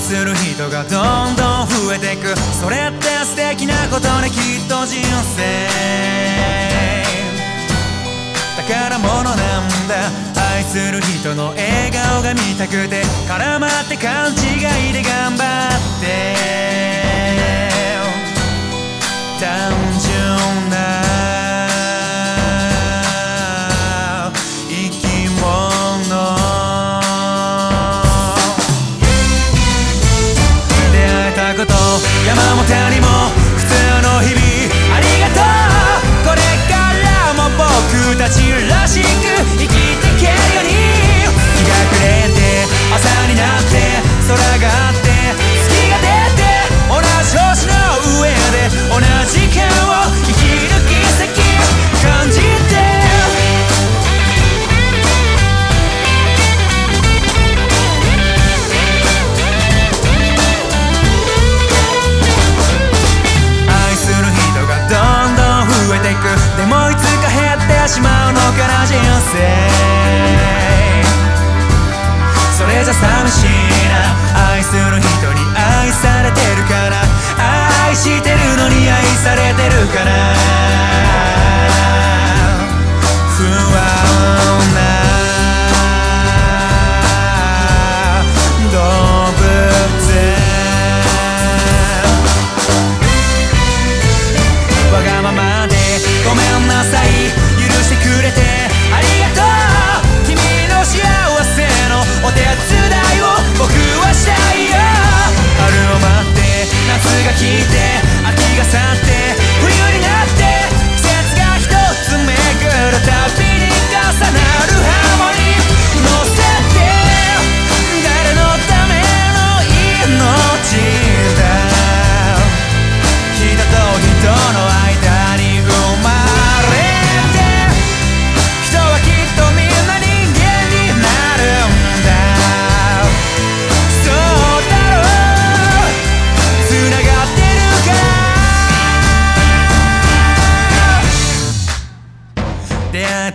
する人がどんどん増えてく。それって素敵なことねきっと人生。宝物なんだ。愛する人の笑顔が見たくて絡まって勘違いで頑張って。単純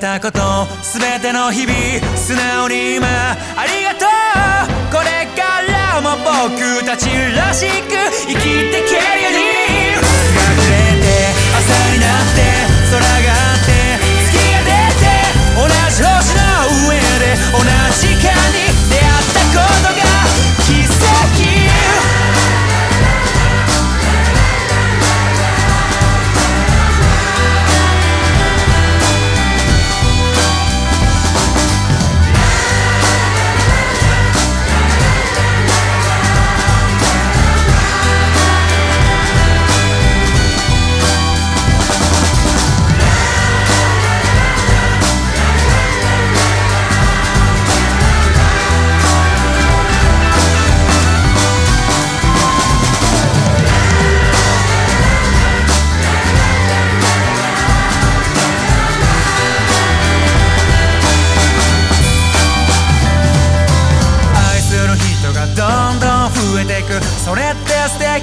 たこと全ての日々素直に今ありがとうこれからも僕たちらしく生きていけるように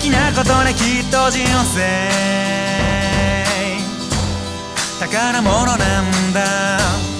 きなことねきっと人生。宝物なんだ。